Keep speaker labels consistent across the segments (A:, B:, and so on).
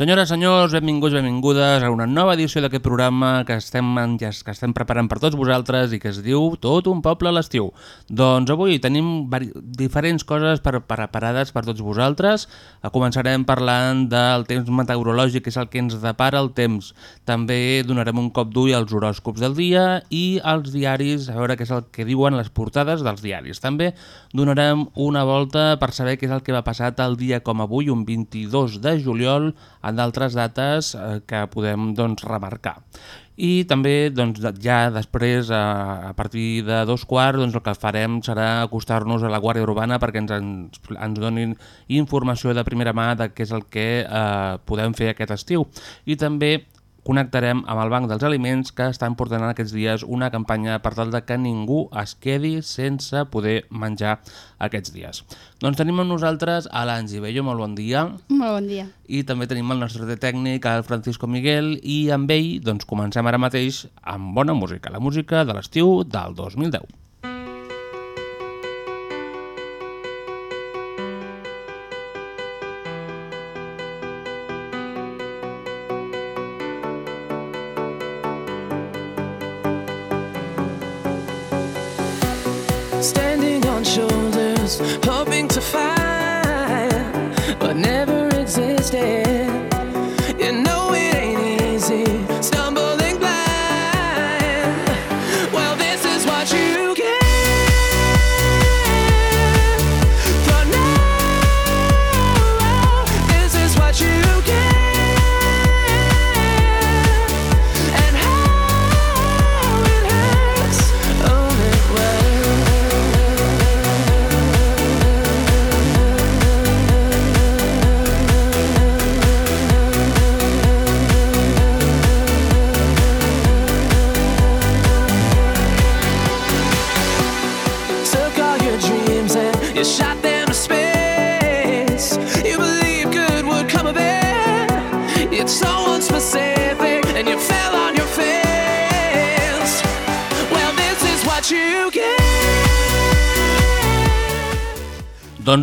A: Senyores, senyors, benvinguts, benvingudes a una nova edició d'aquest programa que estem, que estem preparant per tots vosaltres i que es diu Tot un poble a l'estiu. Doncs avui tenim diferents coses per, preparades per tots vosaltres. Començarem parlant del temps meteorològic, que és el que ens depara el temps. També donarem un cop d'ull als horòscops del dia i als diaris, a veure què és el que diuen les portades dels diaris. També donarem una volta per saber què és el que va passar el dia com avui, un 22 de juliol, en d'altres dates eh, que podem doncs, remarcar. I també doncs, ja després, a, a partir de dos quarts, doncs, el que farem serà acostar-nos a la Guàrdia Urbana perquè ens, ens, ens donin informació de primera mà de què és el que eh, podem fer aquest estiu. I també connectarem amb el Banc dels Aliments que estan portant en aquests dies una campanya per tal de que ningú es quedi sense poder menjar aquests dies. Doncs tenim amb nosaltres a l'Angi Bello, molt bon dia.
B: Molt bon dia.
A: I també tenim el nostre tècnic, el Francisco Miguel, i amb ell doncs, comencem ara mateix amb bona música, la música de l'estiu del 2010. Doncs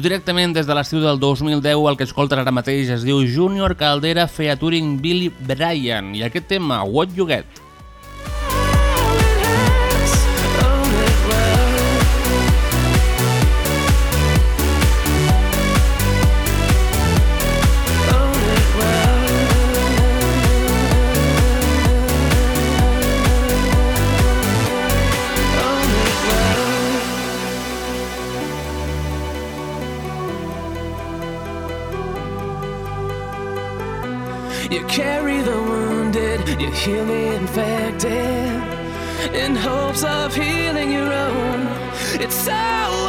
A: directament des de l'estiu del 2010 el que escoltes ara mateix es diu Junior Caldera featuring Billy Bryan i aquest tema, What You Get.
C: Heal the infected in hopes of healing your own. It's so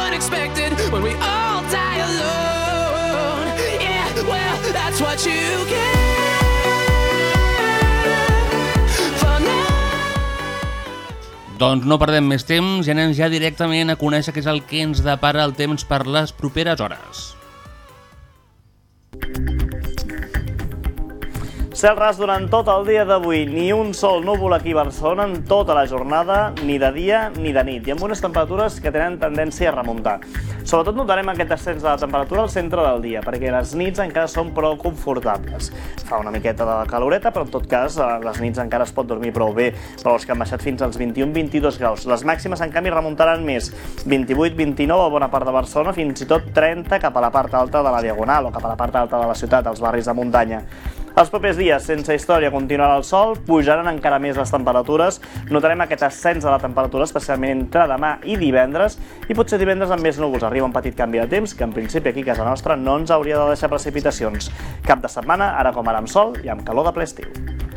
C: unexpected when we all die alone. Yeah, well, that's what you get.
A: Doncs no perdem més temps i anem ja directament a conèixer què és el que ens depara el temps per les properes hores.
D: Cel ras durant tot el dia d'avui, ni un sol núvol aquí a Barcelona en tota la jornada, ni de dia ni de nit, i amb unes temperatures que tenen tendència a remuntar. Sobretot notarem aquest ascens de la temperatura al centre del dia, perquè les nits encara són prou confortables. Fa una miqueta de caloreta, però en tot cas eh, les nits encara es pot dormir prou bé, però els que han baixat fins als 21-22 graus. Les màximes, en canvi, remuntaran més, 28-29 a bona part de Barcelona, fins i tot 30 cap a la part alta de la Diagonal o cap a la part alta de la ciutat, als barris de muntanya. Els propers dies, sense història, continuarà el sol, pujaran encara més les temperatures, notarem aquest ascens de la temperatura, especialment entre demà i divendres, i potser divendres amb més núvols. Arriba un petit canvi de temps, que en principi aquí a casa nostra no ens hauria de deixar precipitacions. Cap de setmana, ara com ara amb sol i amb calor de ple estiu.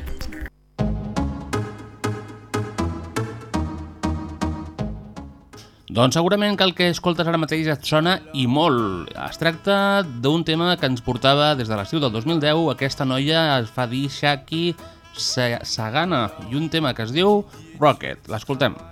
A: Doncs segurament que el que escoltes ara mateix et sona i molt. Es tracta d'un tema que ens portava des de l'estiu del 2010. Aquesta noia es fa dir Shaki Sa- Sagana i un tema que es diu Rocket. L'escoltem.
B: Qui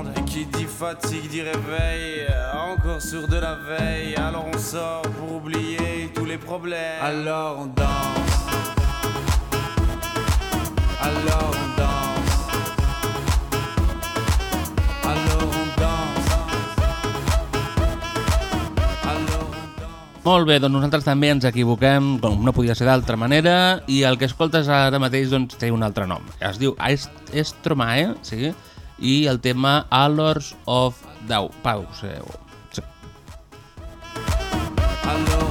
B: Qui dit fatigue, dit réveil. Encore sur de la veille. Alors on sort pour oublier tous les problèmes. Alors on danse. Alors on danse. Alors on danse. Alors on danse.
A: Molt bé, doncs nosaltres també ens equivoquem, com no podia ser d'altra manera, i el que escoltes ara mateix doncs, té un altre nom. Es diu Est Estromae, sí? I el tema Allors of Dau. Pau, sí. sí.
B: Alors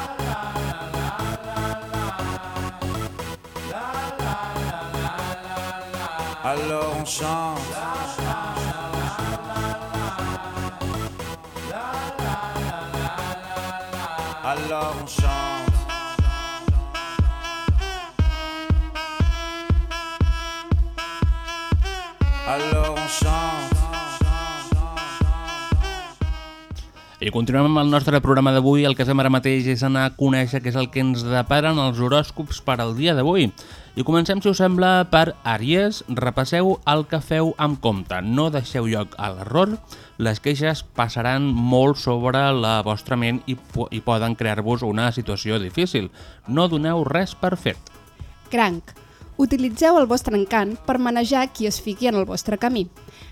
B: Alors on chante. Alors on chante. Alors on chante.
A: I continuem amb el nostre programa d'avui. El que fem ara mateix és anar a conèixer què és el que ens deparen els horòscops per al dia d'avui. I comencem, si us sembla, per Àries. Repasseu el que feu amb compte. No deixeu lloc a l'error. Les queixes passaran molt sobre la vostra ment i, po i poden crear-vos una situació difícil. No doneu res per fet.
E: Cranc. Utilitzeu el vostre encant per manejar qui es fiqui en el vostre camí.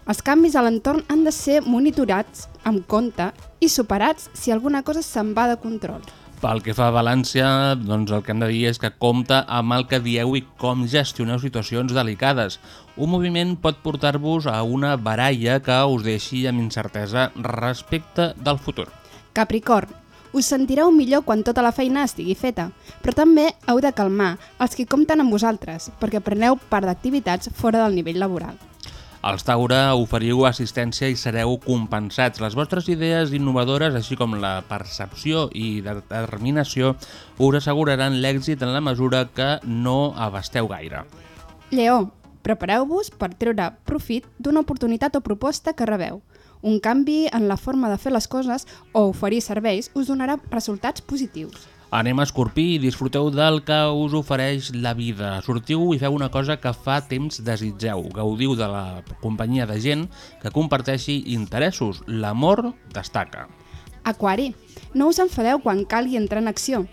E: Els canvis a l'entorn han de ser monitorats amb compte i superats si alguna cosa se'n va de control.
A: Pel que fa a València, doncs el que hem de dir és que compta amb el que dieu i com gestioneu situacions delicades. Un moviment pot portar-vos a una baralla que us deixi amb incertesa respecte del futur.
E: Capricorn. Us sentireu millor quan tota la feina estigui feta, però també heu de calmar els que compten amb vosaltres, perquè preneu part d'activitats fora del nivell laboral.
A: Als Taure oferiu assistència i sereu compensats. Les vostres idees innovadores, així com la percepció i determinació, us asseguraran l'èxit en la mesura que no abasteu gaire.
E: Lleó, prepareu-vos per treure profit d'una oportunitat o proposta que rebeu. Un canvi en la forma de fer les coses o oferir serveis us donarà resultats positius.
A: Anem a Escorpí i disfruteu del que us ofereix la vida. Sortiu i feu una cosa que fa temps desitgeu. Gaudiu de la companyia de gent que comparteixi interessos. L'amor destaca.
E: Aquari, no us enfadeu quan calgui entrar en acció.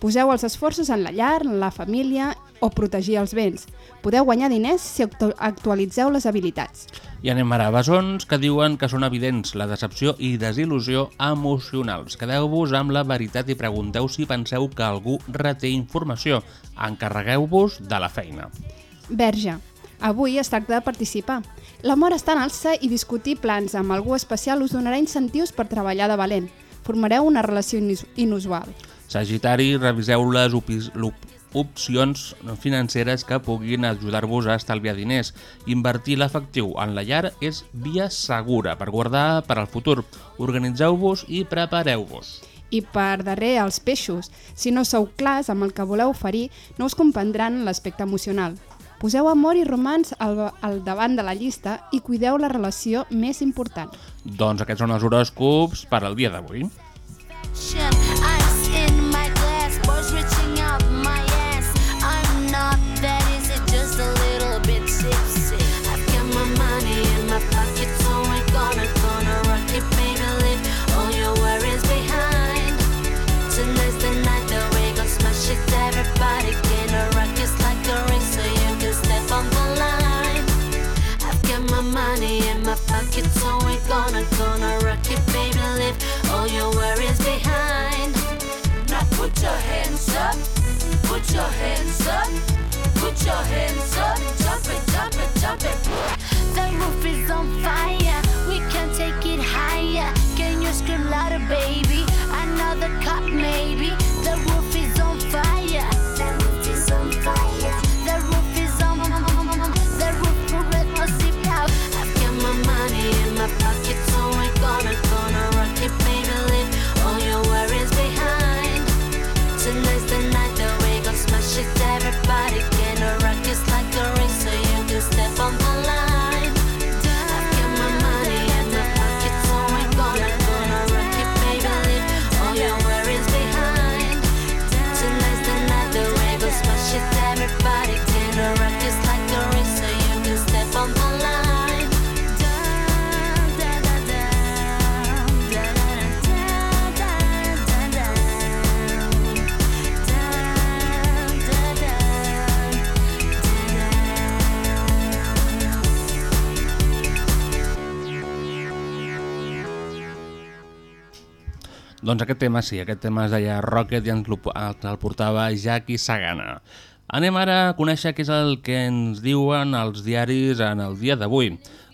E: Poseu els esforços en la llar, en la família o protegir els béns. Podeu guanyar diners si actu- actualitzeu les habilitats.
A: I anem ara a bessons que diuen que són evidents la decepció i desil·lusió emocionals. Quedeu-vos amb la veritat i pregunteu si penseu que algú reté informació. Encarregueu-vos de la feina.
E: Verge, avui es tracta de participar. L'amor està en alça i discutir plans amb algú especial us donarà incentius per treballar de valent. Formareu una relació inus- inusual.
A: Sagitari, reviseu les opcions financeres que puguin ajudar-vos a estalviar diners. Invertir l'efectiu en la llar és via segura per guardar per al futur. Organitzeu-vos i prepareu-vos.
E: I per darrer, els peixos. Si no sou clars amb el que voleu oferir, no us comprendran l'aspecte emocional. Poseu amor i romans al, al davant de la llista i cuideu la relació més important.
A: Doncs aquests són els horòscops per al dia d'avui.
F: Ship, on fire.
A: Doncs aquest tema sí, aquest tema es deia Rocket i ens el, portava Jackie Sagana. Anem ara a conèixer què és el que ens diuen els diaris en el dia d'avui.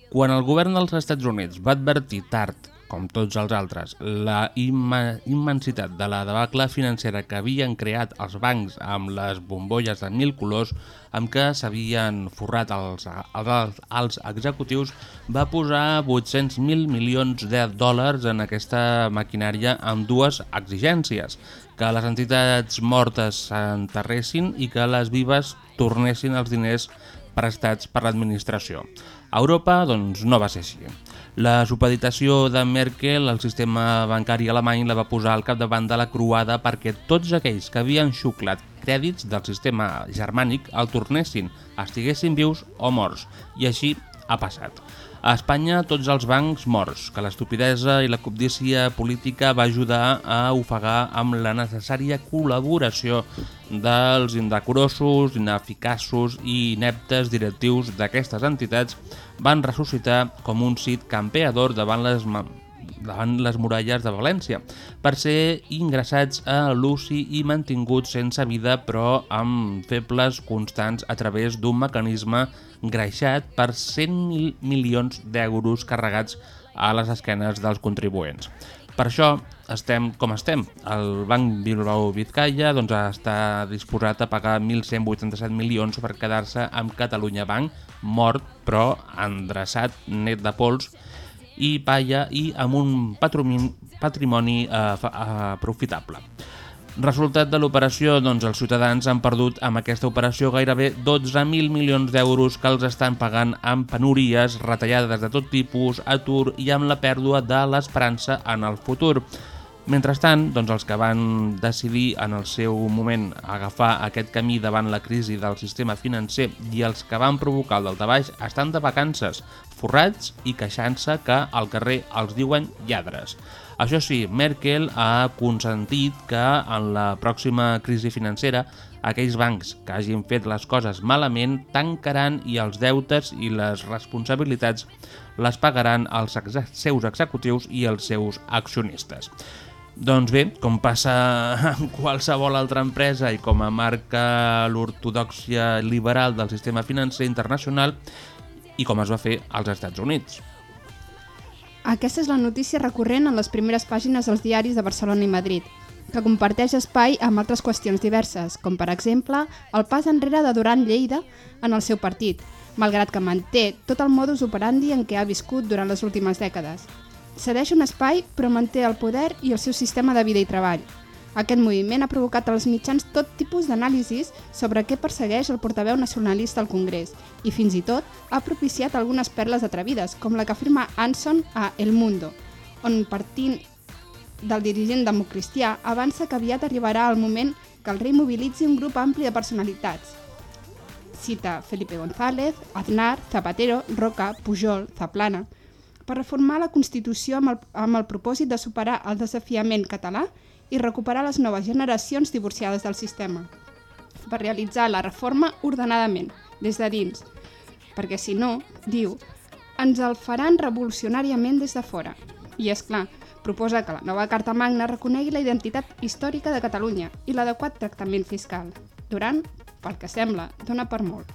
A: Quan el govern dels Estats Units va advertir tard, com tots els altres, la imma immensitat de la debacle financera que havien creat els bancs amb les bombolles de mil colors amb què s'havien forrat els, els, els executius, va posar 800.000 milions de dòlars en aquesta maquinària amb dues exigències, que les entitats mortes s'enterressin i que les vives tornessin els diners prestats per l'administració. Europa, doncs, no va ser així. La supeditació de Merkel al sistema bancari alemany la va posar al capdavant de la croada perquè tots aquells que havien xuclat crèdits del sistema germànic el tornessin, estiguessin vius o morts, i així ha passat. A Espanya, tots els bancs morts, que l'estupidesa i la cobdícia política va ajudar a ofegar amb la necessària col·laboració dels indecorosos, ineficaços i ineptes directius d'aquestes entitats van ressuscitar com un cit campeador davant les davant les muralles de València, per ser ingressats a l'UCI i mantinguts sense vida però amb febles constants a través d'un mecanisme greixat per 100.000 milions d'euros carregats a les esquenes dels contribuents. Per això estem com estem. El Banc Bilbao Vizcaya doncs, està disposat a pagar 1.187 milions per quedar-se amb Catalunya Banc, mort però endreçat, net de pols, i palla i amb un patrimoni, patrimoni eh, aprofitable. Resultat de l'operació, doncs els ciutadans han perdut amb aquesta operació gairebé 12.000 milions d'euros que els estan pagant amb penúries, retallades de tot tipus, atur i amb la pèrdua de l'esperança en el futur. Mentrestant, doncs els que van decidir en el seu moment agafar aquest camí davant la crisi del sistema financer i els que van provocar el daltabaix estan de vacances, forrats i queixant-se que al carrer els diuen lladres. Això sí, Merkel ha consentit que en la pròxima crisi financera aquells bancs que hagin fet les coses malament tancaran i els deutes i les responsabilitats les pagaran els ex seus executius i els seus accionistes. Doncs bé, com passa en qualsevol altra empresa i com a marca l'ortodoxia liberal del sistema financer internacional i com es va fer als Estats Units.
E: Aquesta és la notícia recurrent en les primeres pàgines dels diaris de Barcelona i Madrid, que comparteix espai amb altres qüestions diverses, com per exemple el pas enrere de Duran Lleida en el seu partit, malgrat que manté tot el modus operandi en què ha viscut durant les últimes dècades. Cedeix un espai però manté el poder i el seu sistema de vida i treball. Aquest moviment ha provocat als mitjans tot tipus d'anàlisis sobre què persegueix el portaveu nacionalista al Congrés i fins i tot ha propiciat algunes perles atrevides, com la que afirma Anson a El Mundo, on partint del dirigent democristià avança que aviat arribarà el moment que el rei mobilitzi un grup ampli de personalitats. Cita Felipe González, Aznar, Zapatero, Roca, Pujol, Zaplana, per reformar la Constitució amb el, amb el propòsit de superar el desafiament català i recuperar les noves generacions divorciades del sistema, per realitzar la reforma ordenadament, des de dins, perquè si no, diu, ens el faran revolucionàriament des de fora. I és clar, proposa que la nova Carta Magna reconegui la identitat històrica de Catalunya i l'adequat tractament fiscal. Durant, pel que sembla, dona per molt.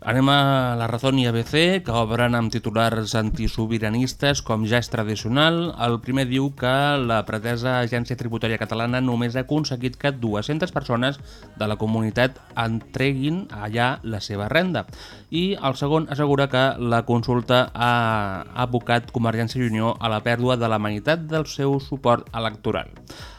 A: Anem a la Razón i ABC, que obren amb titulars antisobiranistes, com ja és tradicional. El primer diu que la pretesa Agència Tributària Catalana només ha aconseguit que 200 persones de la comunitat entreguin allà la seva renda. I el segon assegura que la consulta ha abocat Convergència i Unió a la pèrdua de la meitat del seu suport electoral.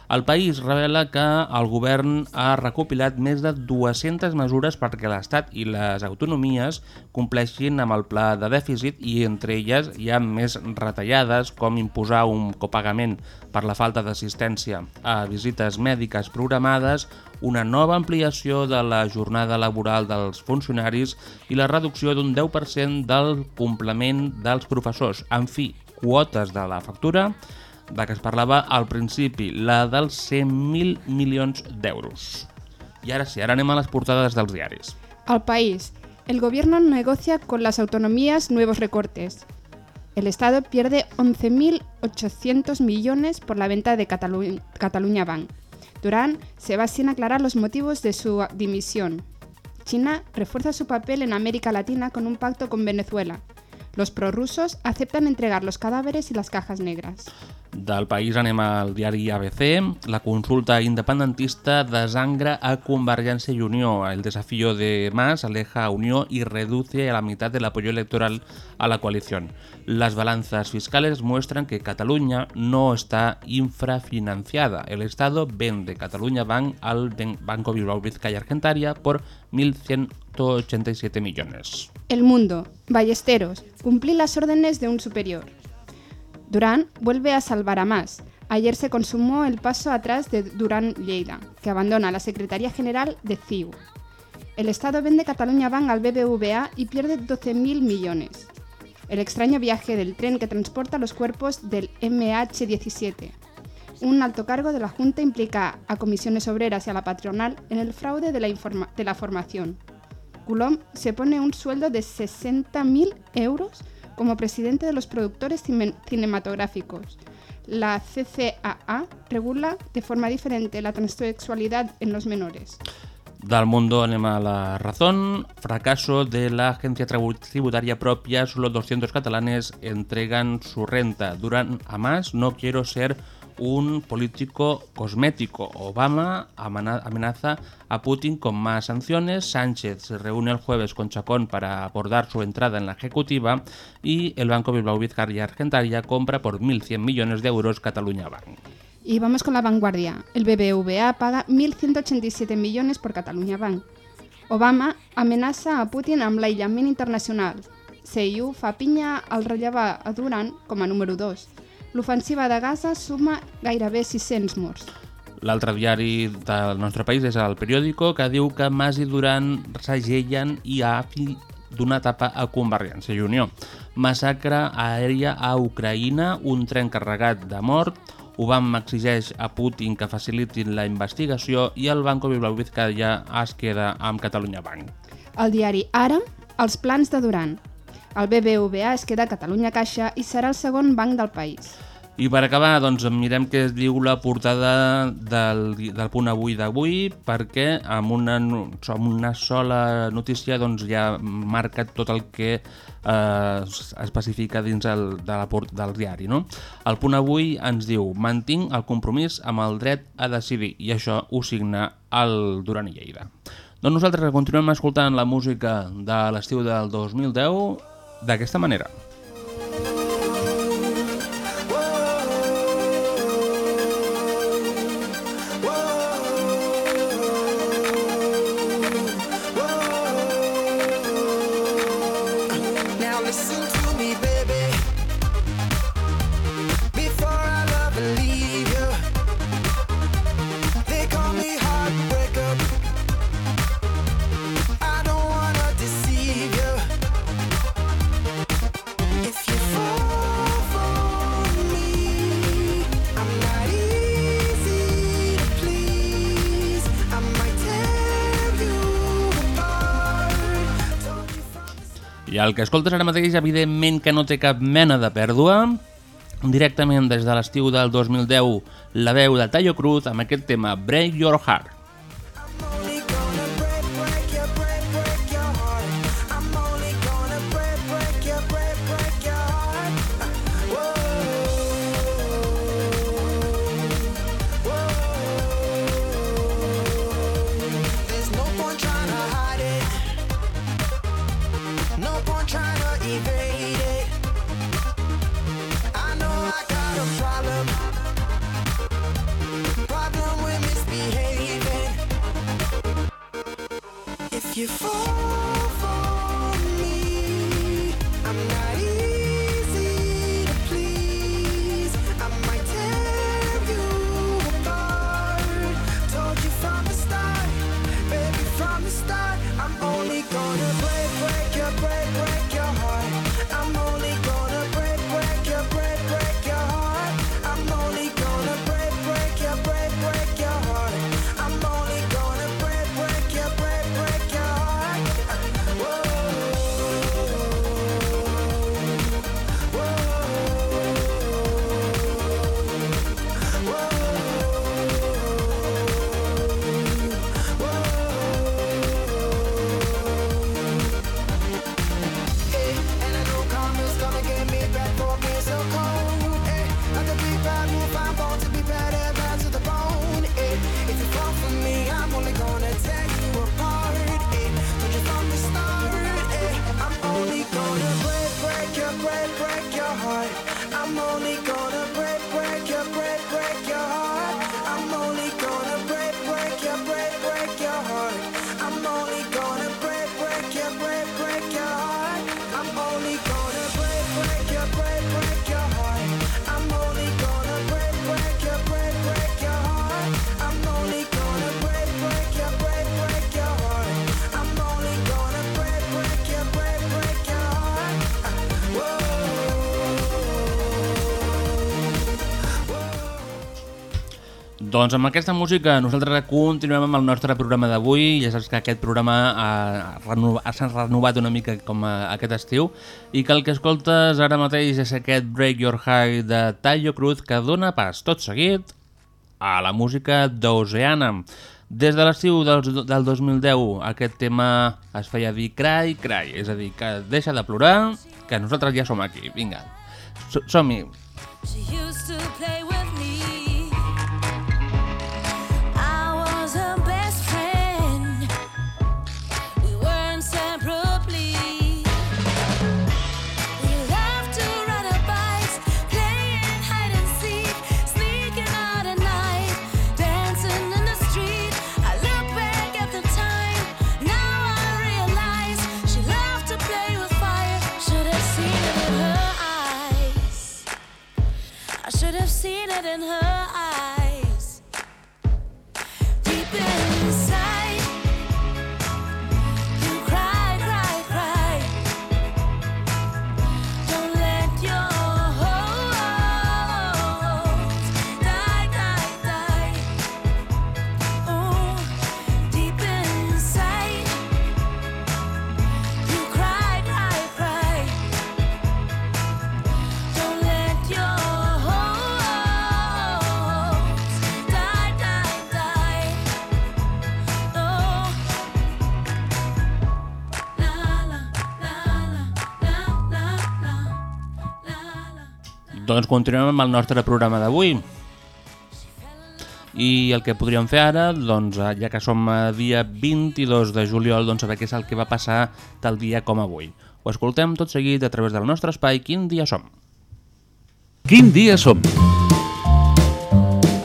A: El país revela que el govern ha recopilat més de 200 mesures perquè l'Estat i les autonomies compleixin amb el pla de dèficit i entre elles hi ha més retallades com imposar un copagament per la falta d'assistència a visites mèdiques programades, una nova ampliació de la jornada laboral dels funcionaris i la reducció d'un 10% del complement dels professors. En fi, quotes de la factura de què es parlava al principi, la dels 100.000 milions d'euros. I ara sí, ara anem a les portades dels diaris.
E: El país. El gobierno negocia con las autonomías nuevos recortes. El Estado pierde 11.800 millones por la venta de Catalu- Cataluña Bank. Durán se va sin aclarar los motivos de su dimisión. China refuerza su papel en América Latina con un pacto con Venezuela. Los prorrusos aceptan entregar los cadáveres y las cajas negras.
A: Del país anem al diari ABC. La consulta independentista desangra a Convergència i Unió. El desafío de Mas aleja a Unió y reduce a la mitad del apoyo electoral a la coalición. Las balanzas fiscales muestran que Cataluña no está infrafinanciada. El Estado vende Cataluña Bank al Banco Bilbao Vizcaya Argentaria por 1.187 millones.
E: El mundo. Ballesteros. Cumplir las órdenes de un superior. Durán vuelve a salvar a más. Ayer se consumó el paso atrás de Durán Lleida, que abandona la Secretaría General de CIU. El Estado vende Cataluña Bank al BBVA y pierde 12.000 millones. El extraño viaje del tren que transporta los cuerpos del MH17. Un alto cargo de la Junta implica a comisiones obreras y a la patronal en el fraude de la formación. Coulomb se pone un sueldo de 60.000 euros como presidente de los productores cine- cinematográficos. La CCAA regula de forma diferente la transexualidad en los menores.
A: Del mundo anem a la razón. Fracaso de la agencia tribu- tributaria propia. Solo 200 catalanes entregan su renta. Durant a más, no quiero ser un político cosmético. Obama amenaza a Putin con más sanciones. Sánchez se reúne el jueves con Chacón para abordar su entrada en la ejecutiva. Y el Banco Bilbao Vizcaya Argentaria compra por 1.100 millones de euros Cataluña Bank.
E: Y vamos con la vanguardia. El BBVA paga 1.187 millones por Catalunya Bank. Obama amenaça a Putin amb l'aïllament internacional. CIU fa pinya al rellevar a Duran com a número 2. L'ofensiva de Gaza suma gairebé 600 morts.
A: L'altre diari del nostre país és el periòdico que diu que Mas i Duran segellen i ha fi d'una etapa a Convergència i Unió. Massacre aèria a Ucraïna, un tren carregat de mort, Obama exigeix a Putin que facilitin la investigació i el Banco Bilbao Vizcaya es queda amb Catalunya Bank.
E: El diari Ara, els plans de Duran. El BBVA es queda a Catalunya Caixa i serà el segon banc del país.
A: I per acabar, doncs, mirem què diu la portada del, del punt avui d'avui, perquè amb una, amb una sola notícia doncs, ja marca tot el que eh, es especifica dins el, de la, port- del diari. No? El punt avui ens diu mantinc el compromís amb el dret a decidir, i això ho signa el Duran i Lleida. Doncs nosaltres continuem escoltant la música de l'estiu del 2010 d'aquesta manera. El que escoltes ara mateix, evidentment que no té cap mena de pèrdua. Directament des de l'estiu del 2010, la veu de Tayo Cruz amb aquest tema Break Your Heart.
G: You fall
A: Doncs amb aquesta música nosaltres continuem amb el nostre programa d'avui. Ja saps que aquest programa s'ha renovat una mica com a, aquest estiu i que el que escoltes ara mateix és aquest Break Your High de Tallo Cruz que dona pas tot seguit a la música d'Oceana. Des de l'estiu del, del 2010 aquest tema es feia dir cry, cry, és a dir, que deixa de plorar, que nosaltres ja som aquí, vinga, So- som-hi.
F: She used to play letting her
A: Doncs continuem amb el nostre programa d'avui. I el que podríem fer ara, doncs, eh, ja que som a dia 22 de juliol, doncs saber què és el que va passar tal dia com avui. Ho escoltem tot seguit a través del nostre espai Quin dia som?
H: Quin dia som?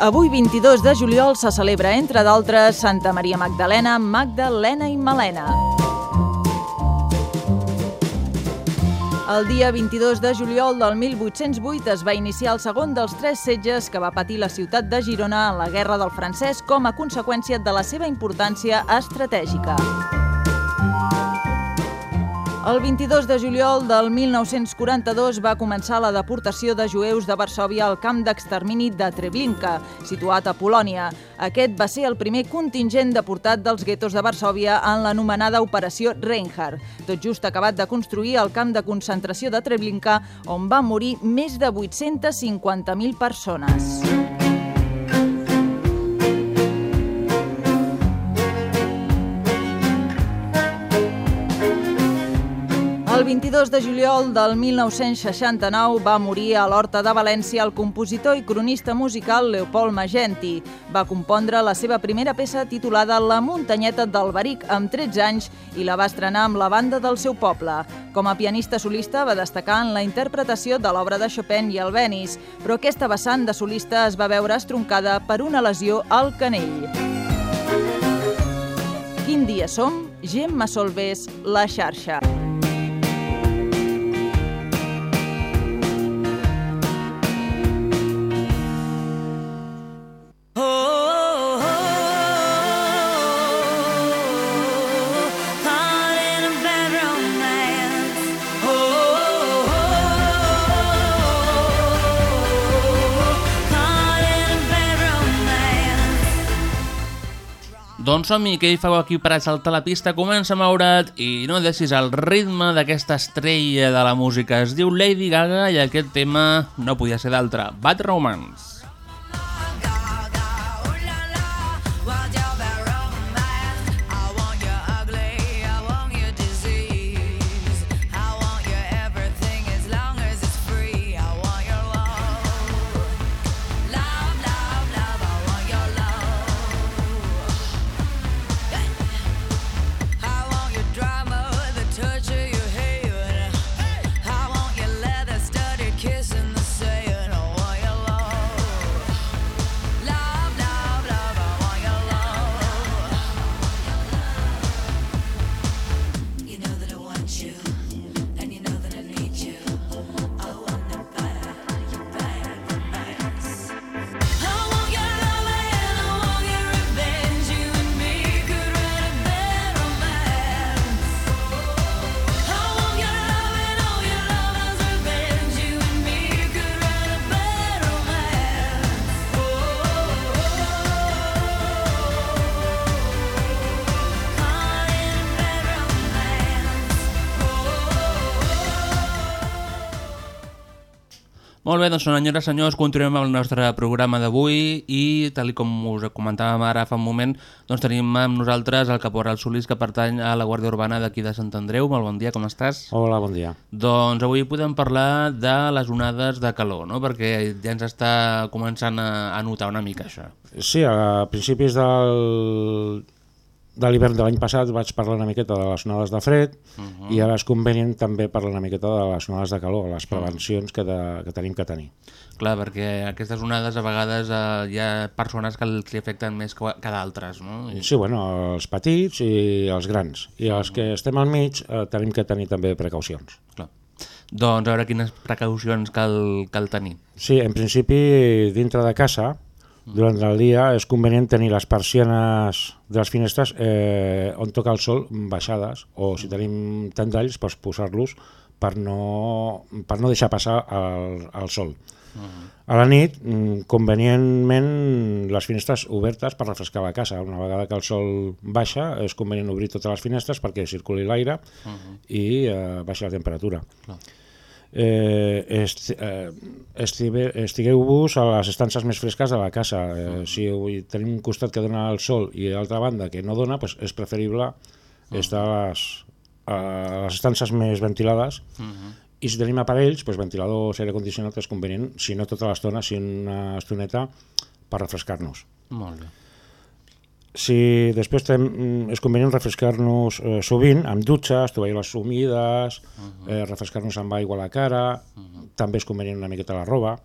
I: Avui, 22 de juliol, se celebra, entre d'altres, Santa Maria Magdalena, Magdalena i Malena. El dia 22 de juliol del 1808 es va iniciar el segon dels tres setges que va patir la ciutat de Girona en la Guerra del Francès com a conseqüència de la seva importància estratègica. El 22 de juliol del 1942 va començar la deportació de jueus de Varsòvia al camp d'extermini de Treblinka, situat a Polònia. Aquest va ser el primer contingent deportat dels guetos de Varsòvia en l'anomenada Operació Reinhardt, tot just acabat de construir el camp de concentració de Treblinka, on van morir més de 850.000 persones. El 22 de juliol del 1969 va morir a l'Horta de València el compositor i cronista musical Leopold Magenti. Va compondre la seva primera peça titulada La muntanyeta del Baric amb 13 anys i la va estrenar amb la banda del seu poble. Com a pianista solista va destacar en la interpretació de l'obra de Chopin i Albéniz, però aquesta vessant de solista es va veure estroncada per una lesió al canell. Quin dia som? Gemma Solvés, La xarxa.
A: Doncs som-hi, què hi feu aquí per saltar la pista? Comença a moure't i no deixis el ritme d'aquesta estrella de la música. Es diu Lady Gaga i aquest tema no podia ser d'altre. Bad Romance. Molt bé, doncs senyores, senyors, continuem amb el nostre programa d'avui i tal i com us comentàvem ara fa un moment, doncs tenim amb nosaltres el caporal Solís que pertany a la Guàrdia Urbana d'aquí de Sant Andreu. Molt bon dia, com estàs?
J: Hola, bon dia.
A: Doncs avui podem parlar de les onades de calor, no? perquè ja ens està començant a, a notar una mica això.
J: Sí, a principis del, de l'hivern de l'any passat vaig parlar una miqueta de les onades de fred uh -huh. i ara és convenient també parlar una miqueta de les onades de calor, les prevencions que, de, que tenim que tenir.
A: Clar, perquè aquestes onades a vegades eh, hi ha persones que els afecten més que, que d'altres, no? I...
J: Sí, bueno, els petits i els grans. I els que estem al mig eh, tenim que tenir també precaucions.
A: Clar. Doncs a veure quines precaucions cal, cal tenir.
J: Sí, en principi, dintre de casa, durant el dia és convenient tenir les persianes de les finestres eh, on toca el sol baixades o si tenim tendalls doncs posar-los per, no, per no deixar passar el, el sol. A la nit, mm, convenientment, les finestres obertes per refrescar la casa. Una vegada que el sol baixa, és convenient obrir totes les finestres perquè circuli l'aire
A: Uh -huh.
J: i eh, baixa la temperatura.
A: Clar.
J: Eh, eh, estive- estigueu-vos a les estances més fresques de la casa. Eh, si avui tenim un costat que dona el sol i l'altra banda que no dona, doncs és preferible estar a les, a les estances més ventilades
A: Uh -huh.
J: i si tenim aparells, doncs ventiladors, aire condicionat és convenient, si no tota l'estona, si una estoneta per refrescar-nos.
A: Molt bé.
J: Si després tem, mm, és convenient refrescar-nos eh, sovint amb dutxes, tovalloles humides, uh -huh. eh, refrescar-nos amb aigua a la cara, uh -huh. també és convenient una miqueta la roba.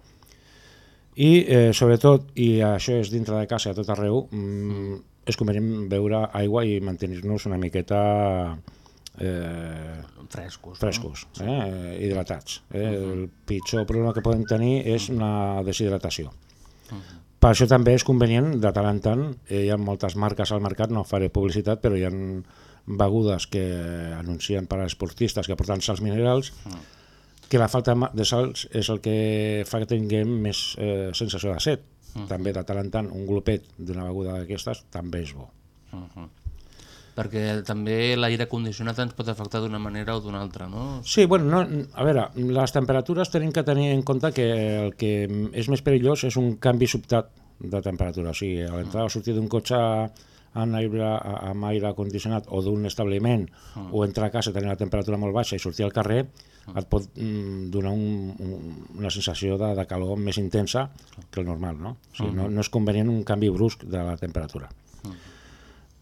J: I eh, sobretot, i això és dintre de casa a tot arreu, mm, és convenient beure aigua i mantenir-nos una miqueta eh,
A: frescos,
J: frescos no? eh, hidratats. Eh? Uh -huh. El pitjor problema que podem tenir és una deshidratació.
A: Uh -huh.
J: Per això també és convenient, de tant en tant, eh, hi ha moltes marques al mercat, no faré publicitat, però hi ha begudes que anuncien per a esportistes que porten sals minerals, que la falta de sals és el que fa que tinguem més eh, sensació de set.
A: Mm.
J: També de tant en tant un glopet d'una beguda d'aquestes també és bo.
A: Uh -huh. Perquè també l'aire condicionat ens pot afectar d'una manera o d'una altra, no?
J: Sí, bueno, no, a veure, les temperatures tenim que tenir en compte que el que és més perillós és un canvi sobtat de temperatura. O sigui, a l'entrada o sortir d'un cotxe amb aire, amb aire condicionat o d'un establiment
A: Mm.
J: o entrar a casa tenir la temperatura molt baixa i sortir al carrer et pot mm, donar un, un, una sensació de, de calor més intensa que el normal, no? O sigui, no, no és convenient un canvi brusc de la temperatura.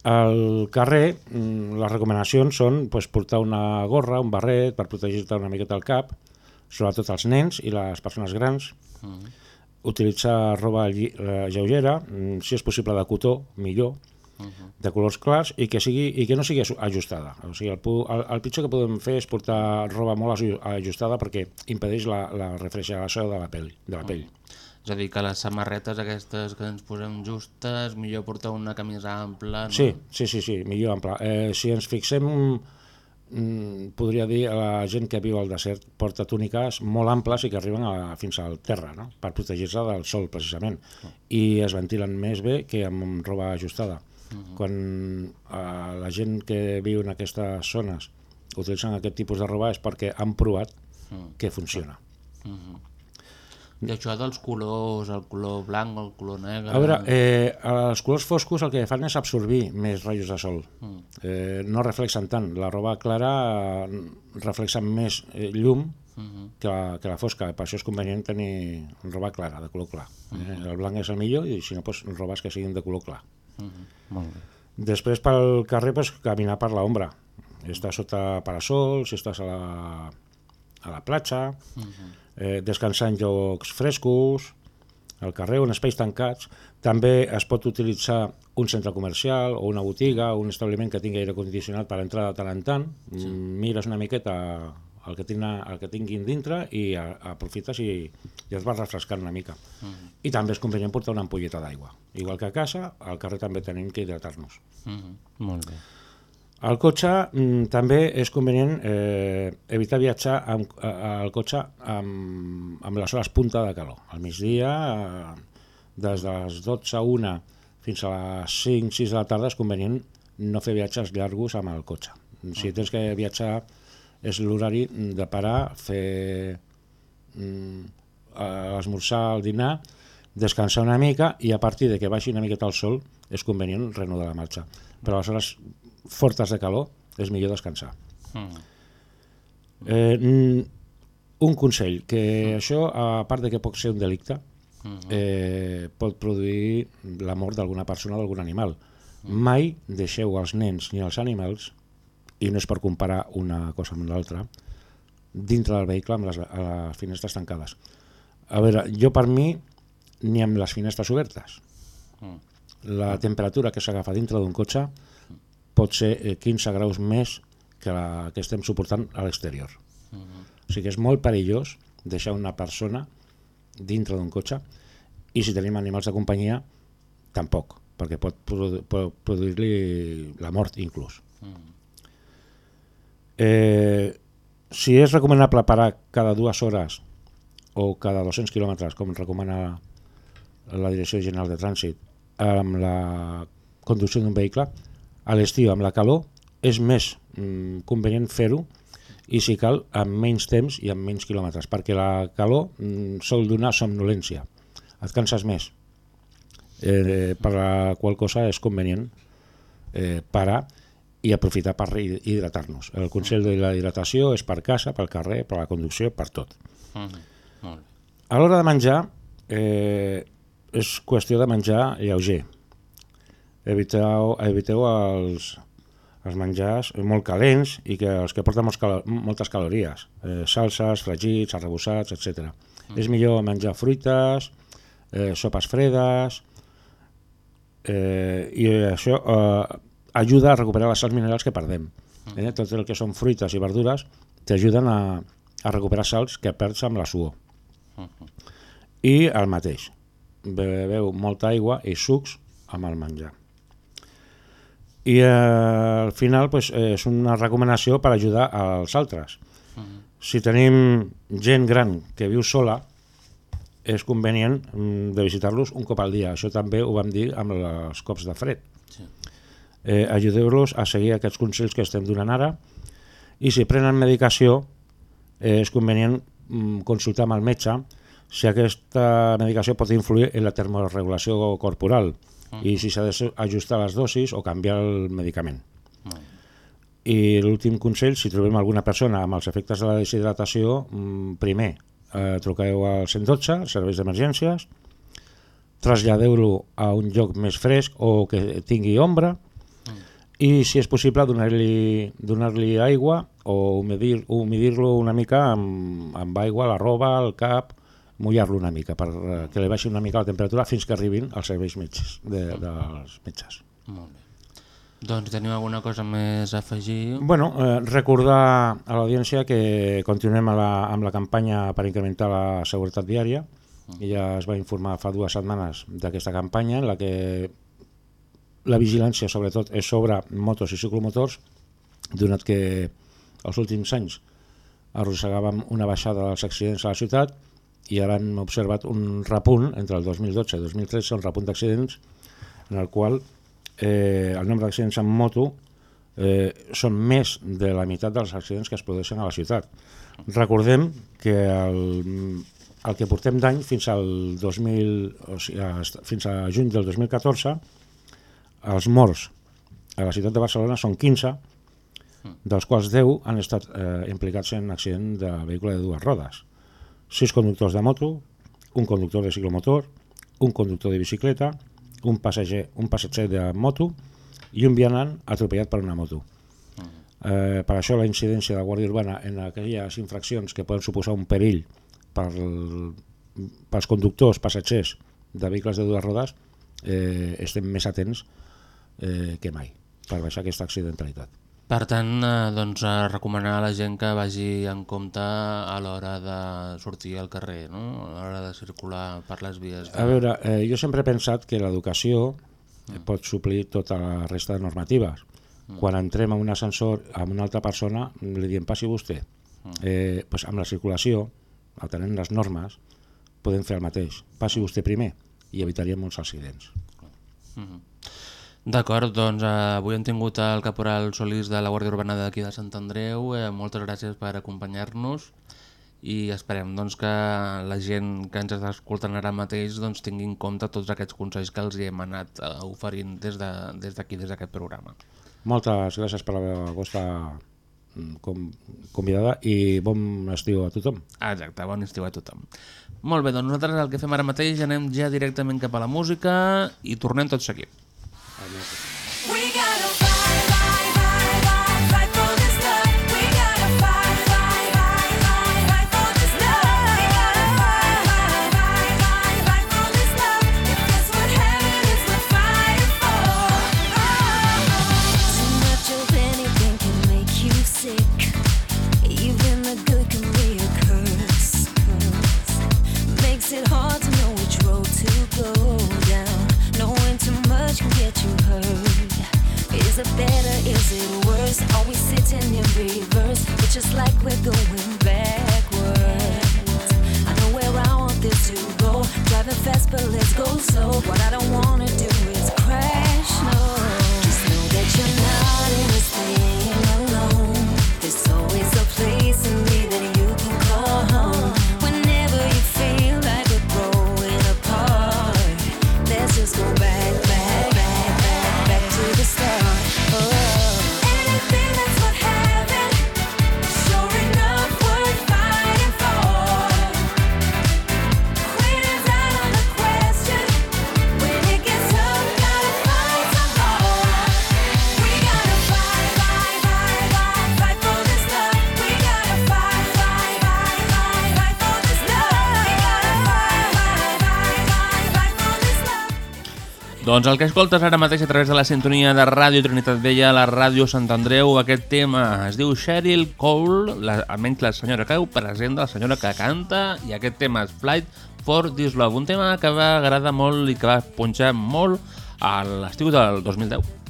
J: Al carrer, mm, les recomanacions són pues, portar una gorra, un barret, per protegir-te una miqueta el cap, sobretot els nens i les persones grans,
A: Mm.
J: utilitzar roba eh, lleugera, mm, si és possible de cotó, millor, de colors clars i que, sigui, i que no sigui ajustada. O sigui, el, el, el pitjor que podem fer és portar roba molt aju- ajustada perquè impedeix la, la refrigeració de la pell. De la pell.
A: És a dir, que les samarretes aquestes que ens posem justes, millor portar una camisa ampla, no?
J: Sí, sí, sí, sí, millor ample. Eh, si ens fixem, mm, podria dir, a la gent que viu al desert porta túniques molt amples i que arriben a, fins al terra, no? per protegir-se del sol, precisament. I es ventilen més bé que amb roba ajustada. Quan eh, la gent que viu en aquestes zones utilitzen aquest tipus de roba és perquè han provat
A: Mm.
J: que funciona.
A: Mhm. I això dels colors, el color blanc, el color negre...
J: A veure, eh, els colors foscos el que fan és absorbir més rajos de sol.
A: Mm.
J: Eh, no reflexen tant. La roba clara eh, reflexa més eh, llum
A: Mhm.
J: que la, que la fosca. Per això és convenient tenir roba clara, de color clar. Eh, el blanc és el millor i si no, doncs, robes que siguin de color clar.
A: Mhm. Molt bé.
J: Després pel carrer doncs, caminar per l'ombra. Estàs sota parasol, si estàs a la, a la platja,
A: Mhm.
J: Eh, descansar en llocs frescos, al carrer, en espais tancats. També es pot utilitzar un centre comercial o una botiga o un establiment que tingui aire condicionat per entrar de tant en tant. Sí. Mires una miqueta el que, tingui, el que tinguin dintre i a, aprofites i, i et vas refrescant una mica.
A: Mhm.
J: I també és convenient portar una ampolleta d'aigua. Igual que a casa, al carrer també tenim que hidratar-nos.
A: Mhm. Molt bé.
J: Al cotxe mm, també és convenient eh, evitar viatjar amb, al cotxe amb, amb les hores punta de calor. Al migdia, eh, des de les 12 a 1 fins a les 5-6 de la tarda és convenient no fer viatges llargos amb el cotxe. Si tens que viatjar és l'horari de parar, fer mm, a l'esmorzar, al dinar, descansar una mica i a partir de que baixi una miqueta el sol és convenient reanudar la marxa. Però a les hores fortes de calor és millor descansar.
A: Mm.
J: Eh, mm, un consell, que això, a part de que pot ser un delicte, eh, pot produir la mort d'alguna persona o d'algun animal. Mai deixeu els nens ni els animals, i no és per comparar una cosa amb l'altra, dintre del vehicle amb les, les finestres tancades. A veure, jo per mi, ni amb les finestres obertes.
A: Mm.
J: La temperatura que s'agafa dintre d'un cotxe pot ser eh, 15 graus més que la que estem suportant a l'exterior. O sigui que és molt perillós deixar una persona dintre d'un cotxe i si tenim animals de companyia tampoc, perquè pot, produ pot produir-li la mort inclús. Eh, si és recomanable parar cada dues hores o cada 200 quilòmetres, com recomana la Direcció General de Trànsit, amb la conducció d'un vehicle, a l'estiu amb la calor és més mm, convenient fer-ho i si cal amb menys temps i amb menys quilòmetres, perquè la calor mm, sol donar somnolència, et canses més, eh, per la qual cosa és convenient eh, parar i aprofitar per hi- hidratar-nos. El consell de la hidratació és per casa, pel carrer, per la conducció, per tot.
A: Mm. Molt bé.
J: A l'hora de menjar, eh, és qüestió de menjar lleuger. Eviteu, eviteu els, els menjars molt calents i que els que porten molts calo moltes calories, eh, salses, fregits, arrebossats, etc. Mm. És millor menjar fruites, eh, sopes fredes, eh, i això eh, ajuda a recuperar les sals minerals que perdem. Eh? Tot el que són fruites i verdures t'ajuden a, a recuperar sals que perds amb la suor. I el mateix, beveu molta aigua i sucs amb el menjar. I eh, al final pues, eh, és una recomanació per ajudar als altres. Si tenim gent gran que viu sola, és convenient mm, de visitar-los un cop al dia. Això també ho vam dir amb els cops de fred.
A: Sí.
J: Eh, Ajudeu-los a seguir aquests consells que estem donant ara i si prenen medicació eh, és convenient mm, consultar amb el metge si aquesta medicació pot influir en la termorregulació corporal i si s'ha d'ajustar les dosis o canviar el medicament. I l'últim consell, si trobem alguna persona amb els efectes de la deshidratació, mm, primer, eh, truqueu al 112, als serveis d'emergències, traslladeu-lo a un lloc més fresc o que tingui ombra, i si és possible donar-li donar aigua o humidir- humidir-lo una mica amb, amb aigua, la roba, el cap, mullar-lo una mica per eh, que li baixi una mica la temperatura fins que arribin els serveis metges, de, dels metges.
A: Molt bé. Doncs tenim alguna cosa més a afegir?
J: Bueno, eh, recordar a l'audiència que continuem a la, amb la campanya per incrementar la seguretat viària i ja es va informar fa dues setmanes d'aquesta campanya en la que la vigilància sobretot és sobre motos i ciclomotors donat que els últims anys arrossegàvem una baixada dels accidents a la ciutat i ara hem observat un repunt entre el 2012 i el 2013, un repunt d'accidents en el qual eh, el nombre d'accidents en moto eh, són més de la meitat dels accidents que es produeixen a la ciutat. Recordem que el, el que portem d'any fins al 2000, o sigui, fins a juny del 2014 els morts a la ciutat de Barcelona són 15 dels quals 10 han estat eh, implicats en accident de vehicle de dues rodes. 6 conductors de moto, un conductor de ciclomotor, un conductor de bicicleta, un passager, un passatger de moto i un vianant atropellat per una moto. Eh, per això la incidència de la Guàrdia Urbana en aquelles infraccions que poden suposar un perill per, pels conductors, passatgers de vehicles de dues rodes, eh, estem més atents eh, que mai per baixar aquesta accidentalitat.
A: Per tant, eh, doncs, a recomanar a la gent que vagi en compte a l'hora de sortir al carrer, no? a l'hora de circular per les vies. De...
J: A veure, eh, jo sempre he pensat que l'educació eh, pot suplir tota la resta de normatives. Quan entrem a un ascensor amb una altra persona, li diem passi vostè. Eh, pues amb la circulació, atenent les normes, podem fer el mateix. Passi vostè primer i evitaríem molts accidents.
A: Mhm. D'acord, doncs eh, avui hem tingut el caporal Solís de la Guàrdia Urbana d'aquí de Sant Andreu. Eh, moltes gràcies per acompanyar-nos i esperem doncs, que la gent que ens està escoltant ara mateix doncs, tingui en compte tots aquests consells que els hi hem anat eh, oferint des d'aquí, de, des d'aquest programa.
J: Moltes gràcies per la vostra mm, com, convidada i bon estiu a tothom.
A: Exacte, bon estiu a tothom. Molt bé, doncs nosaltres el que fem ara mateix anem ja directament cap a la música i tornem tot seguit.
F: We but let's go slow. What I don't wanna
A: Doncs el que escoltes ara mateix a través de la sintonia de Ràdio Trinitat Vella, la Ràdio Sant Andreu, aquest tema es diu Cheryl Cole, la, almenys la senyora que ho presenta, la senyora que canta, i aquest tema és Flight for This Love, un tema que va agradar molt i que va punxar molt a l'estiu del 2010.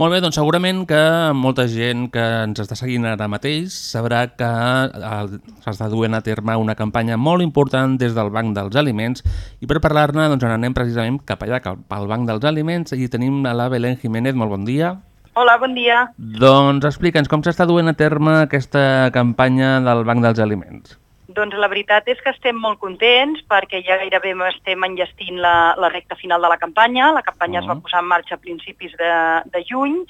A: Molt bé, doncs segurament que molta gent que ens està seguint ara mateix sabrà que eh, s'està duent a terme una campanya molt important des del Banc dels Aliments i per parlar-ne doncs, anem precisament cap allà, cap al Banc dels Aliments i tenim a la Belén Jiménez, molt bon dia.
K: Hola, bon dia.
A: Doncs explica'ns com s'està duent a terme aquesta campanya del Banc dels Aliments.
K: Doncs la veritat és que estem molt contents perquè ja gairebé estem enllestint la, la recta final de la campanya. La campanya uh -huh. es va posar en marxa a principis de, de juny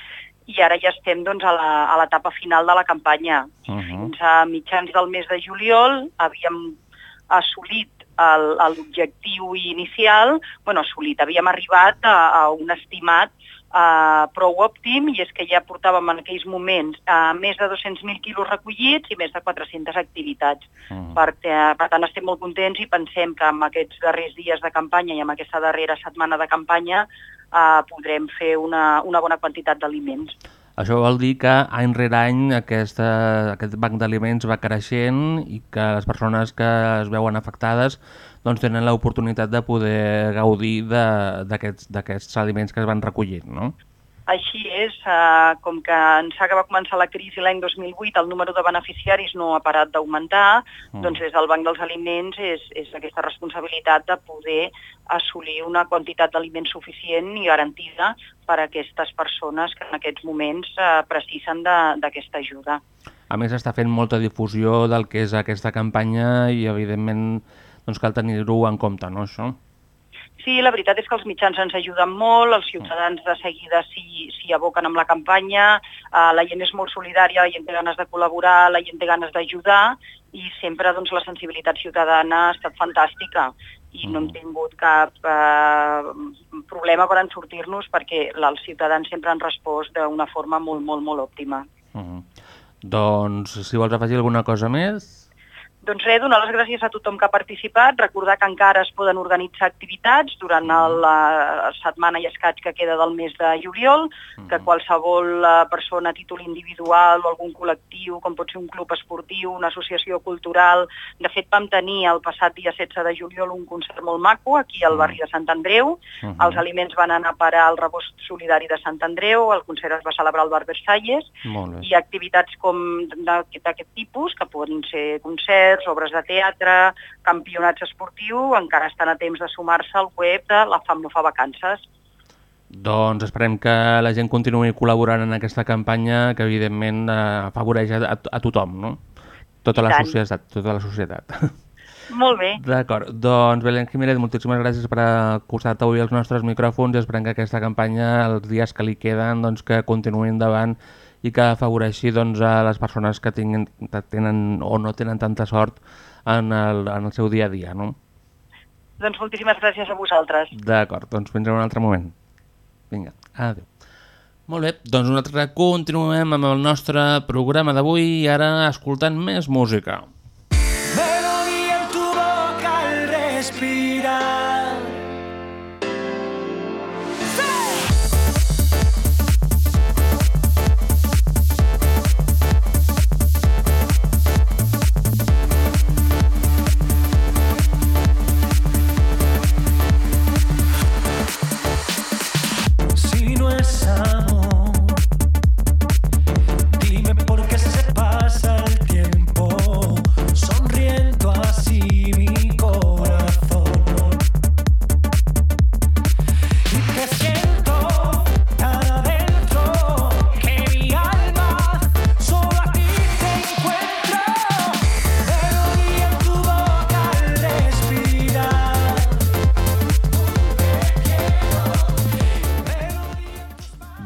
K: i ara ja estem doncs, a la- a l'etapa final de la campanya.
A: Uh -huh.
K: Fins a mitjans del mes de juliol havíem assolit l'objectiu inicial, bueno, assolit, havíem arribat a, a un estimat uh, prou òptim i és que ja portàvem en aquells moments uh, més de 200.000 quilos recollits i més de 400 activitats.
A: Mm.
K: Per, per tant, estem molt contents i pensem que amb aquests darrers dies de campanya i amb aquesta darrera setmana de campanya uh, podrem fer una, una bona quantitat d'aliments.
A: Això vol dir que any rere any aquesta, aquest banc d'aliments va creixent i que les persones que es veuen afectades doncs, tenen l'oportunitat de poder gaudir de- d'aquests aliments que es van recollint, no?
K: Així és, eh, com que ençà que va començar la crisi l'any 2008 el número de beneficiaris no ha parat d'augmentar,
A: Mm.
K: doncs des del Banc dels Aliments és, és aquesta responsabilitat de poder assolir una quantitat d'aliments suficient i garantida per a aquestes persones que en aquests moments eh, precisen de- d'aquesta ajuda.
A: A més, està fent molta difusió del que és aquesta campanya i, evidentment, doncs cal tenir-ho en compte, no, això?
K: Sí, la veritat és que els mitjans ens ajuden molt, els ciutadans de seguida s'hi aboquen amb la campanya, eh, la gent és molt solidària, la gent té ganes de col·laborar, la gent té ganes d'ajudar i sempre doncs, la sensibilitat ciutadana ha estat fantàstica i no hem tingut cap eh, problema per en sortir-nos perquè els ciutadans sempre han respost d'una forma molt, molt, molt òptima.
A: Mhm. Doncs, si vols afegir alguna cosa més...
K: Doncs res, donar les gràcies a tothom que ha participat, recordar que encara es poden organitzar activitats durant el, la setmana i escaig que queda del mes de juliol, que qualsevol eh, persona a títol individual o algun col·lectiu, com pot ser un club esportiu, una associació cultural... De fet, vam tenir el passat dia 16 de juliol un concert molt maco aquí al barri de Sant Andreu.
L: Mhm.
K: Els aliments van anar a parar al rebost solidari de Sant Andreu, el concert es va celebrar al bar Versalles, i activitats com d'a- d'aquest tipus, que poden ser concerts, obres de teatre, campionats esportius, encara estan a temps de sumar-se al web de La Fam no fa vacances.
A: Doncs esperem que la gent continuï col·laborant en aquesta campanya que evidentment eh, afavoreix a, a tothom, no? Tota la societat, tota la societat.
K: Molt bé.
A: D'acord, doncs Belén Jiménez, moltíssimes gràcies per acostar-te avui als nostres micròfons i esperem que aquesta campanya, els dies que li queden, doncs que continuï endavant i que afavoreixi doncs, a les persones que, tinguin, que tenen o no tenen tanta sort en el, en el seu dia a dia, no?
K: Doncs moltíssimes gràcies a vosaltres.
A: D'acord, doncs fins en un altre moment. Vinga, adéu. Molt bé, doncs nosaltres continuem amb el nostre programa d'avui i ara escoltant més música.
G: Melodía en tu boca al respirar.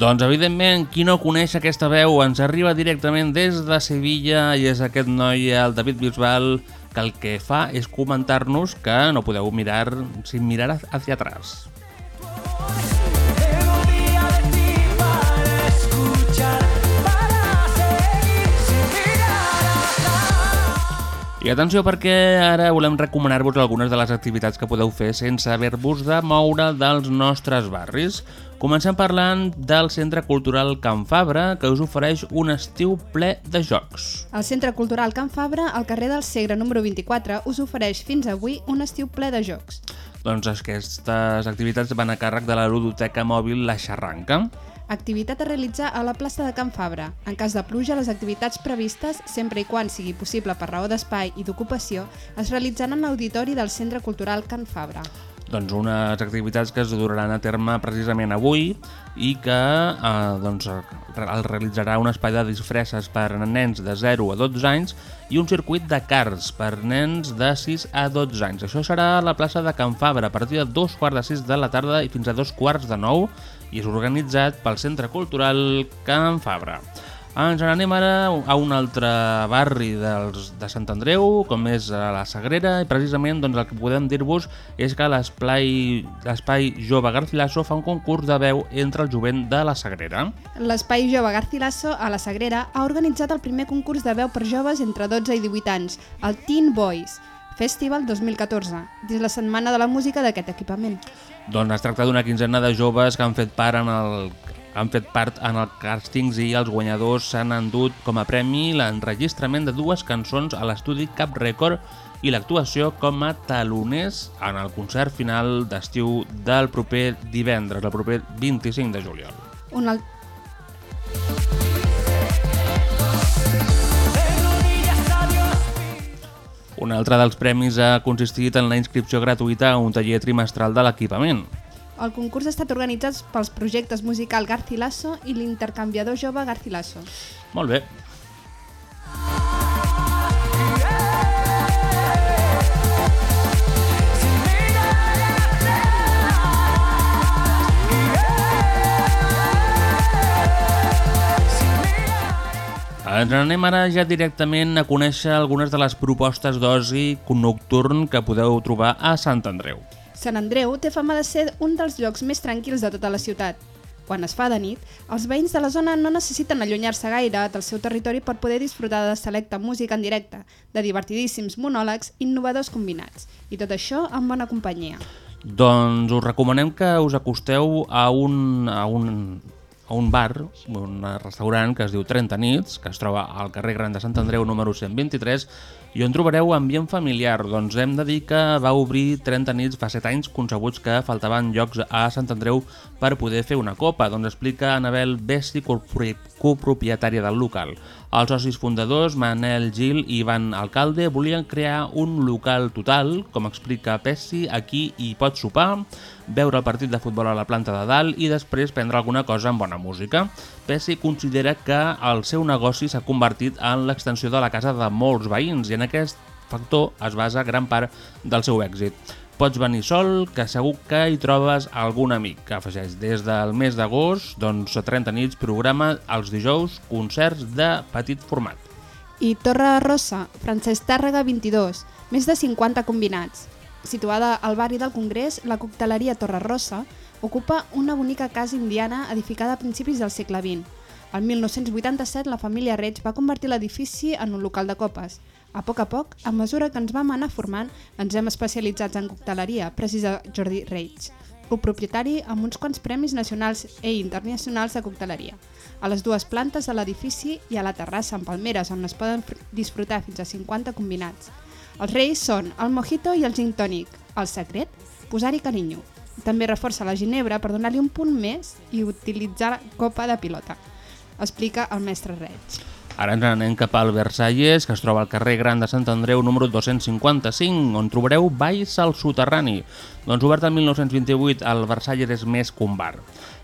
A: Doncs, evidentment, qui no coneix aquesta veu ens arriba directament des de Sevilla i és aquest noi, el David Bisbal, que el que fa és comentar-nos que no podeu mirar sin mirar hacia atrás. I atenció perquè ara volem recomanar-vos algunes de les activitats que podeu fer sense haver-vos de moure dels nostres barris. Comencem parlant del Centre Cultural Can Fabra, que us ofereix un estiu ple de jocs.
E: El Centre Cultural Can Fabra, al carrer del Segre número 24, us ofereix fins avui un estiu ple de jocs.
A: Doncs aquestes activitats van a càrrec de la ludoteca mòbil La Xarranca.
E: Activitat a realitzar a la plaça de Can Fabra. En cas de pluja, les activitats previstes, sempre i quan sigui possible per raó d'espai i d'ocupació, es realitzaran en l'auditori del Centre Cultural Can Fabra.
A: Doncs unes activitats que es duraran a terme precisament avui i que eh, doncs, el realitzarà un espai de disfresses per a nens de 0 a 12 anys i un circuit de cars per nens de 6 a 12 anys. Això serà a la plaça de Can Fabra a partir de dos quarts de 6 de la tarda i fins a dos quarts de 9 i és organitzat pel Centre Cultural Can Fabra. Ens n'anem ara a un altre barri dels, de Sant Andreu, com és a la Sagrera, i precisament doncs, el que podem dir-vos és que l'espai Jove Garcilaso fa un concurs de veu entre el jovent de la Sagrera.
E: L'Espai Jove Garcilaso, a la Sagrera, ha organitzat el primer concurs de veu per joves entre 12 i 18 anys, el Teen Boys Festival 2014, dins la Setmana de la Música d'aquest equipament.
A: Doncs es tracta d'una quinzena de joves que han fet part en el han fet part en el càstings i els guanyadors s'han endut com a premi l'enregistrament de dues cançons a l'estudi Cap Record i l'actuació com a taloners en el concert final d'estiu del proper divendres, el proper 25 de juliol.
E: Un alt...
A: Un altre dels premis ha consistit en la inscripció gratuïta a un taller trimestral de l'equipament.
E: El concurs ha estat organitzat pels projectes musical Garcilaso i l'intercanviador jove Garcilaso.
A: Molt bé. Ens anem ara ja directament a conèixer algunes de les propostes d'oci nocturn que podeu trobar a Sant Andreu.
E: Sant Andreu té fama de ser un dels llocs més tranquils de tota la ciutat. Quan es fa de nit, els veïns de la zona no necessiten allunyar-se gaire del seu territori per poder disfrutar de selecta música en directe, de divertidíssims monòlegs innovadors combinats, i tot això amb bona companyia.
A: Doncs us recomanem que us acosteu a un, a un, a un bar, un restaurant que es diu 30 nits, que es troba al carrer Gran de Sant Andreu número 123, i on trobareu ambient familiar. Doncs hem de dir que va obrir 30 nits fa 7 anys concebuts que faltaven llocs a Sant Andreu per poder fer una copa, doncs explica Anabel corpori- copropietària del local. Els socis fundadors, Manel Gil i Ivan Alcalde, volien crear un local total, com explica Pessi, aquí hi pots sopar, veure el partit de futbol a la planta de dalt i després prendre alguna cosa amb bona música. Pessi considera que el seu negoci s'ha convertit en l'extensió de la casa de molts veïns i en aquest factor es basa gran part del seu èxit. Pots venir sol, que segur que hi trobes algun amic, que afegeix. Des del mes d'agost, doncs, a 30 nits, programa els dijous concerts de petit format.
E: I Torre Rossa, Francesc Tàrrega 22, més de 50 combinats. Situada al barri del Congrés, la cocteleria Torre Rossa ocupa una bonica casa indiana edificada a principis del segle XX. El 1987 la família Reig va convertir l'edifici en un local de copes. A poc a poc, a mesura que ens vam anar formant, ens hem especialitzats en cocteleria, precisa Jordi Reig, copropietari amb uns quants premis nacionals i internacionals de cocteleria. A les dues plantes de l'edifici i a la terrassa amb palmeres on es poden fr- disfrutar fins a 50 combinats. Els reis són el mojito i el gin tònic. El secret? Posar-hi carinyo. També reforça la ginebra per donar-li un punt més i utilitzar copa de pilota. Explica el mestre Reig.
A: Ara ens anem cap al Versalles, que es troba al carrer Gran de Sant Andreu número 255, on trobareu Valls al Soterrani. Doncs obert el 1928, el Versalles és més que un bar.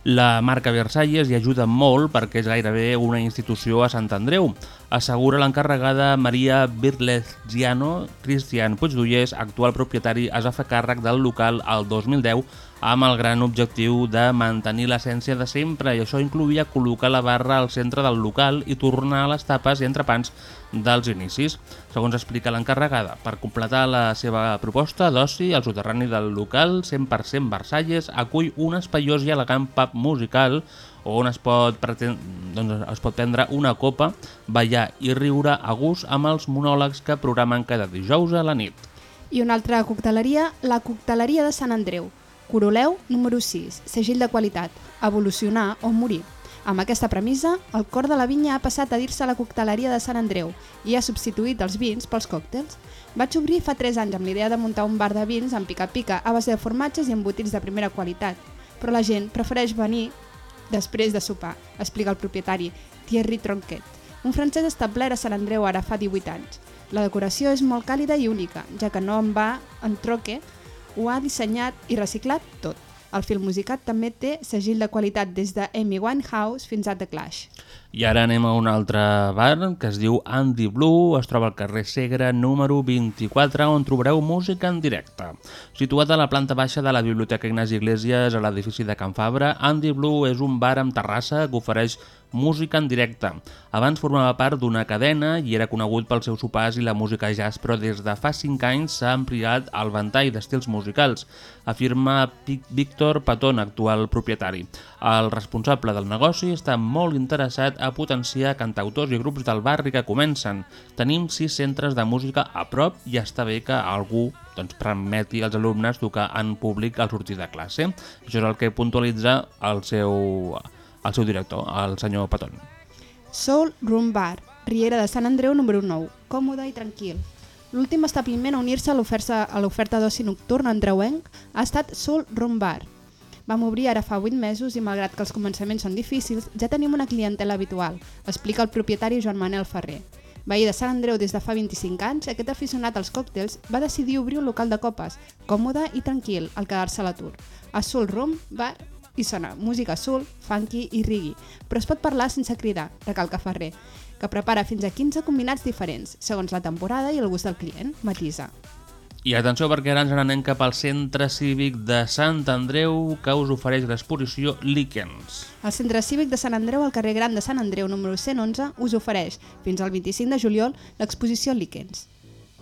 A: La marca Versalles hi ajuda molt perquè és gairebé una institució a Sant Andreu. Assegura l'encarregada Maria Birleziano, Cristian Puigdollers, actual propietari, es va fer càrrec del local al 2010 amb el gran objectiu de mantenir l'essència de sempre i això incluïa col·locar la barra al centre del local i tornar a les tapes i entrepans dels inicis. Segons explica l'encarregada, per completar la seva proposta d'oci, el soterrani del local 100% Versalles acull un espaiós i elegant pub musical on es pot, preten... doncs es pot prendre una copa, ballar i riure a gust amb els monòlegs que programen cada dijous a la nit.
E: I una altra cocteleria, la cocteleria de Sant Andreu. Coroleu número 6, segell de qualitat, evolucionar o morir. Amb aquesta premissa, el cor de la vinya ha passat a dir-se la cocteleria de Sant Andreu i ha substituït els vins pels còctels. Vaig obrir fa 3 anys amb l'idea de muntar un bar de vins amb pica-pica a base de formatges i embotits de primera qualitat, però la gent prefereix venir després de sopar, explica el propietari, Thierry Tronquet, un francès establert a Sant Andreu ara fa 18 anys. La decoració és molt càlida i única, ja que no en va en troque, ho ha dissenyat i reciclat tot. El film musicat també té segell de qualitat des de Amy Winehouse fins a The Clash.
A: I ara anem a un altre bar que es diu Andy Blue, es troba al carrer Segre número 24, on trobareu música en directe. Situat a la planta baixa de la Biblioteca Ignasi Iglesias, a l'edifici de Can Fabra, Andy Blue és un bar amb terrassa que ofereix música en directe. Abans formava part d'una cadena i era conegut pels seus sopars i la música jazz, però des de fa 5 anys s'ha ampliat el ventall d'estils musicals, afirma Víctor Patón, actual propietari. El responsable del negoci està molt interessat a potenciar cantautors i grups del barri que comencen. Tenim sis centres de música a prop i està bé que algú doncs, permeti als alumnes tocar en públic al sortir de classe. Això és el que puntualitza el seu, el seu director, el senyor Patón.
E: Soul Room Bar, Riera de Sant Andreu número 9, còmode i tranquil. L'últim establiment a unir-se a l'oferta d'oci nocturn andreuenc ha estat Soul Room Bar. Vam obrir ara fa 8 mesos i malgrat que els començaments són difícils, ja tenim una clientela habitual, explica el propietari Joan Manel Ferrer. Veí de Sant Andreu des de fa 25 anys, aquest aficionat als còctels va decidir obrir un local de copes, còmode i tranquil, al quedar-se a l'atur. A Soul Room Bar hi sona música soul, funky i reggae, però es pot parlar sense cridar, recalca Ferrer, que prepara fins a 15 combinats diferents, segons la temporada i el gust del client, matisa.
A: I atenció perquè ara ens n'anem cap al Centre Cívic de Sant Andreu que us ofereix l'exposició Líquens.
E: El Centre Cívic de Sant Andreu, al carrer Gran de Sant Andreu, número 111, us ofereix, fins al 25 de juliol, l'exposició Líquens.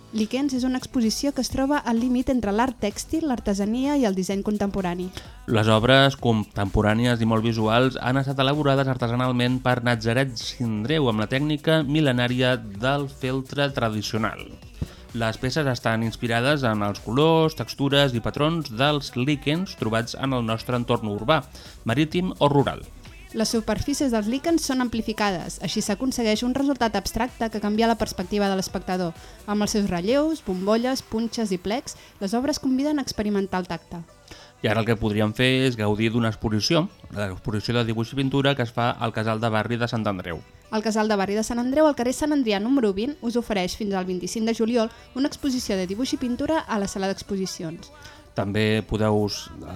E: Líquens és una exposició que es troba al límit entre l'art tèxtil, l'artesania i el disseny contemporani.
A: Les obres contemporànies i molt visuals han estat elaborades artesanalment per Nazaret Sindreu amb la tècnica mil·lenària del feltre tradicional. Les peces estan inspirades en els colors, textures i patrons dels líquens trobats en el nostre entorn urbà, marítim o rural.
E: Les superfícies dels líquens són amplificades, així s'aconsegueix un resultat abstracte que canvia la perspectiva de l'espectador. Amb els seus relleus, bombolles, punxes i plecs, les obres conviden a experimentar el tacte.
A: I ara el que podríem fer és gaudir d'una exposició, l'exposició de dibuix i pintura que es fa al casal de barri de Sant Andreu.
E: El casal de barri de Sant Andreu, al carrer Sant Andrià número 20, us ofereix fins al 25 de juliol una exposició de dibuix i pintura a la sala d'exposicions.
A: També podeu,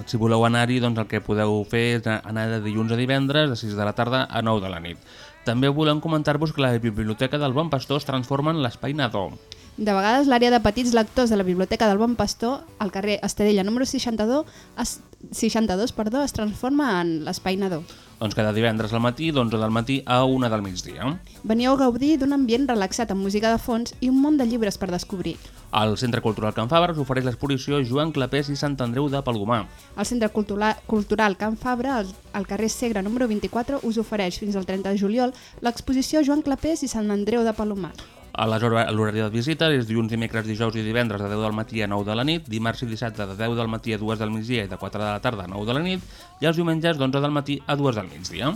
A: si voleu anar-hi, doncs el que podeu fer és anar de dilluns a divendres, de 6 de la tarda a 9 de la nit. També volem comentar-vos que la Biblioteca del Bon Pastor es transforma en l'Espai Nadó.
E: De vegades, l'àrea de petits lectors de la Biblioteca del Bon Pastor, al carrer Estadella número 62, es, 62 perdó, es transforma en l'Espai Nadó.
A: Doncs cada divendres al matí, d'11 del matí a 1 del migdia.
E: Veniu a gaudir d'un ambient relaxat amb música de fons i un munt de llibres per descobrir.
A: El Centre Cultural Can Fabra us ofereix l'exposició Joan Clapés i Sant Andreu de Palomar.
E: El Centre Cultura Cultural Can Fabra, al, al carrer Segre número 24, us ofereix fins al 30 de juliol l'exposició Joan Clapés i Sant Andreu de Palomar.
A: A L'horari de visita és dilluns, dimecres, dijous i divendres de 10 del matí a 9 de la nit, dimarts i dissabte de 10 del matí a 2 del migdia i de 4 de la tarda a 9 de la nit, i els diumenges d'11 del matí a 2 del migdia.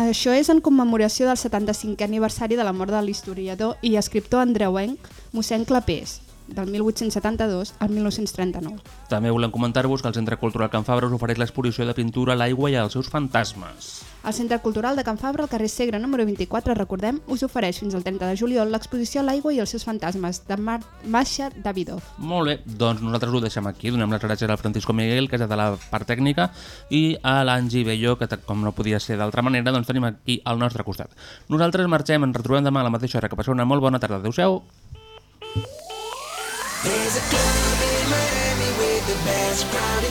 E: Això és en commemoració del 75è aniversari de la mort de l'historiador i escriptor andreuenc mossèn Clapés, del 1872 al 1939.
A: També volem comentar-vos que el Centre Cultural Can Fabra us ofereix l'exposició de pintura l'aigua i als seus fantasmes.
E: El Centre Cultural de Can Fabra, al carrer Segre número 24, recordem, us ofereix fins al 30 de juliol l'exposició L'aigua i els seus fantasmes, de Mar Masha Davidov.
A: Molt bé, doncs nosaltres ho deixem aquí. Donem les gràcies al Francisco Miguel, que és de la part tècnica, i a l'Angi Bello, que com no podia ser d'altra manera, doncs tenim aquí al nostre costat. Nosaltres marxem, ens retrobem demà a la mateixa hora. Que passeu una molt bona tarda. Adéu-siau.
G: There's a club in Miami with the best crowd